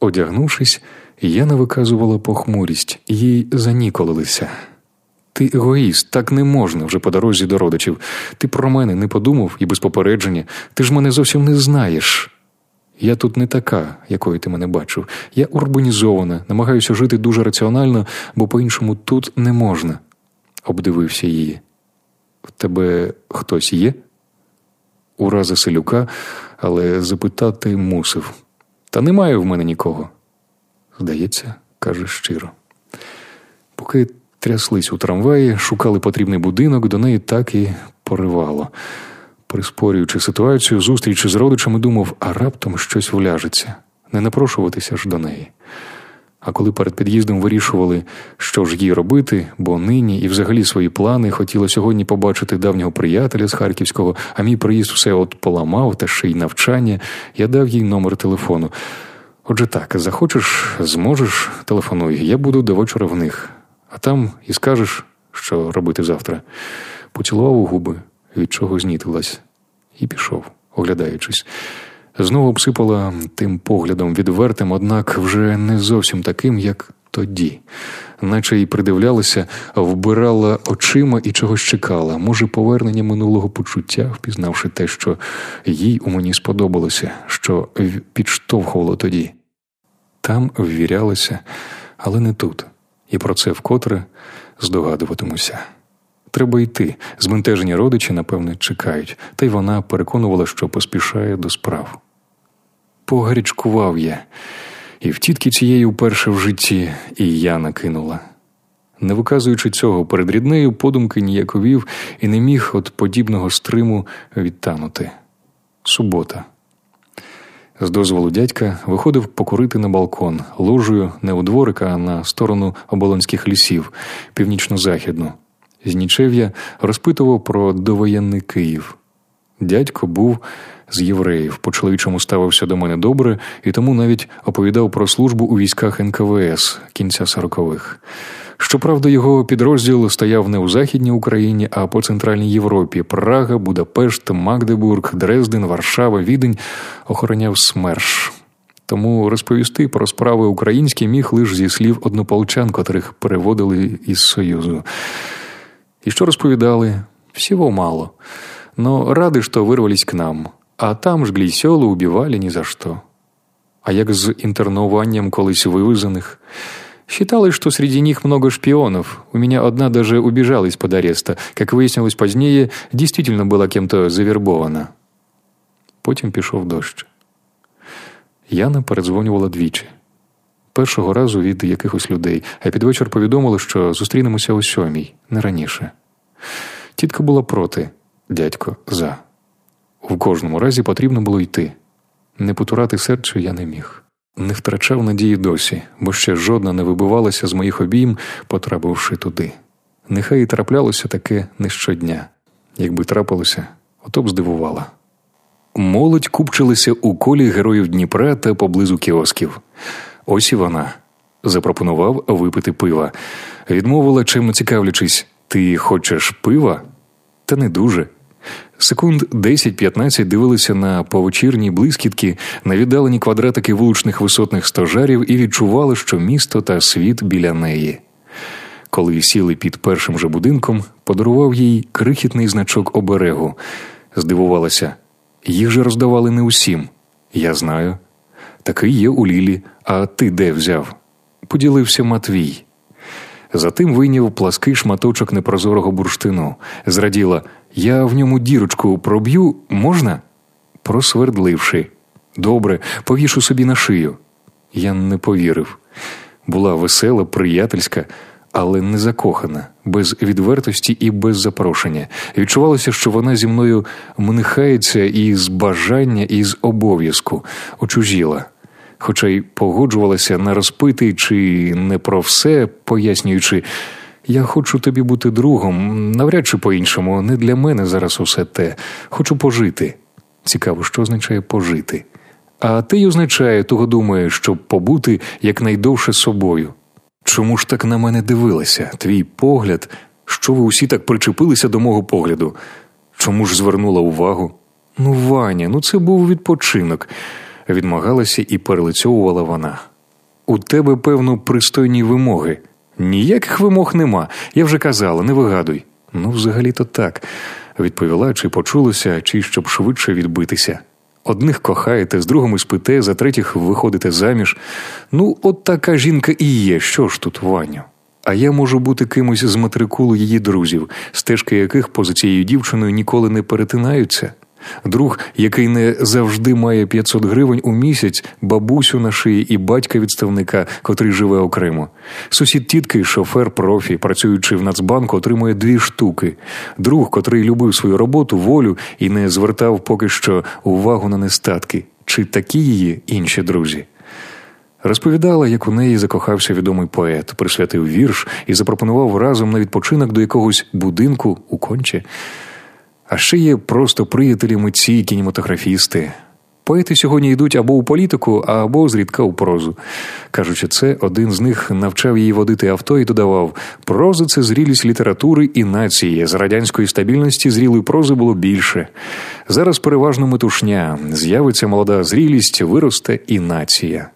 Одягнувшись, Яна виказувала похмурість, їй заніколилися. Ти егоїст, так не можна вже по дорозі до родичів. Ти про мене не подумав і без попередження. Ти ж мене зовсім не знаєш. Я тут не така, якою ти мене бачив. Я урбанізована, намагаюся жити дуже раціонально, бо по-іншому тут не можна, обдивився її. В тебе хтось є? Ураза селюка, але запитати мусив. Та немає в мене нікого. Здається, каже щиро. Поки тряслись у трамваї, шукали потрібний будинок, до неї так і поривало. Приспорюючи ситуацію, зустрічі з родичами, думав, а раптом щось вляжеться, не напрошуватися ж до неї. А коли перед під'їздом вирішували, що ж їй робити, бо нині і взагалі свої плани хотіла сьогодні побачити давнього приятеля з Харківського, а мій приїзд все от поламав та ще й навчання, я дав їй номер телефону. Отже так, захочеш, зможеш, телефонуй, я буду до вечора в них, а там і скажеш, що робити завтра. Поцілував у губи, від чого знітилась, і пішов, оглядаючись. Знову обсипала тим поглядом відвертим, однак вже не зовсім таким, як тоді, наче й придивлялася, вбирала очима і чогось чекала, може, повернення минулого почуття, впізнавши те, що їй у мені сподобалося, що підштовхувало тоді. Там ввірялася, але не тут, і про це вкотре здогадуватимуся. Треба йти. Збентежені родичі, напевне, чекають, та й вона переконувала, що поспішає до справ. Погарячкував я, і в тітки цієї вперше в житті і я накинула. Не виказуючи цього перед ріднею, подумки ніяковів і не міг від подібного стриму відтанути. Субота. З дозволу дядька виходив покурити на балкон, ложею не у дворика, а на сторону оболонських лісів, північно-західну. З нічев'я розпитував про довоєнний Київ. Дядько був з євреїв, по чоловічому ставився до мене добре і тому навіть оповідав про службу у військах НКВС кінця сорокових. Щоправда, його підрозділ стояв не у Західній Україні, а по Центральній Європі. Прага, Будапешт, Магдебург, Дрезден, Варшава, Відень охороняв СМЕРШ. Тому розповісти про справи українські міг лише зі слів однополчан, котрих переводили із Союзу. И что рассповедали? Всего мало. Но рады, что вырвались к нам. А там жгли села, убивали ни за что. А як з інтернуванням колись вывезенных? Считалось, что среди них много шпионов. У меня одна даже убежала из-под ареста. Как выяснилось позднее, действительно была кем-то завербована. Потім пішов дощ. Яна передзвонювала двічі. Першого разу від якихось людей, а під вечір повідомили, що зустрінемося о сьомій, не раніше. Тітка була проти, дядько за. В кожному разі потрібно було йти. Не потурати серце я не міг. Не втрачав надії досі, бо ще жодна не вибивалася з моїх обійм, потрапивши туди. Нехай і траплялося таке не щодня. Якби трапилося, ото б здивувала. Молодь купчилися у колі героїв Дніпра та поблизу кіосків. Ось і вона. Запропонував випити пива. Відмовила, чим цікавлячись, ти хочеш пива? Та не дуже. Секунд 10-15 дивилися на повечірні блискітки, на віддалені квадратики вуличних висотних стожарів і відчували, що місто та світ біля неї. Коли сіли під першим же будинком, подарував їй крихітний значок оберегу. Здивувалася, їх же роздавали не усім. Я знаю. Такий є у Лілі, а ти де взяв? Поділився Матвій. Затим вийняв плаский шматочок непрозорого бурштину. Зраділа Я в ньому дірочку проб'ю, можна? Просвердливши. Добре, повішу собі на шию. Я не повірив. Була весела, приятельська, але не закохана, без відвертості і без запрошення. Відчувалося, що вона зі мною мнихається із бажання, і з обов'язку, очужіла хоча й погоджувалася на розпитий чи не про все, пояснюючи, я хочу тобі бути другом, навряд чи по-іншому, не для мене зараз усе те. Хочу пожити. Цікаво, що означає пожити. А те й означає, того думає, щоб побути якнайдовше собою. Чому ж так на мене дивилася? Твій погляд, що ви усі так причепилися до мого погляду? Чому ж звернула увагу? Ну, Ваня, ну це був відпочинок. відмагалася і перелицьовувала вона. У тебе, певно, пристойні вимоги. Ніяких вимог нема. Я вже казала, не вигадуй. Ну, взагалі-то так, відповіла, чи почулося, чи щоб швидше відбитися. Одних кохаєте, з другими спите, за третіх виходите заміж. Ну, от така жінка і є. Що ж тут, Ваню? А я можу бути кимось з матрикулу її друзів, стежки яких поза цією дівчиною ніколи не перетинаються. Друг, який не завжди має 500 гривень у місяць, бабусю на шиї і батька відставника, котрий живе окремо. Сусід тітки, шофер, профі, працюючи в Нацбанку, отримує дві штуки. Друг, котрий любив свою роботу, волю і не звертав поки що увагу на нестатки. Чи такі її інші друзі? Розповідала, як у неї закохався відомий поет, присвятив вірш і запропонував разом на відпочинок до якогось будинку у конче. А ще є просто приятелі митці, кінематографісти. Поети сьогодні йдуть або у політику, або зрідка у прозу. Кажучи, це один з них навчав її водити авто і додавав: проза це зрілість літератури і нації. З радянської стабільності зрілої прози було більше. Зараз переважно метушня. З'явиться молода зрілість, виросте і нація.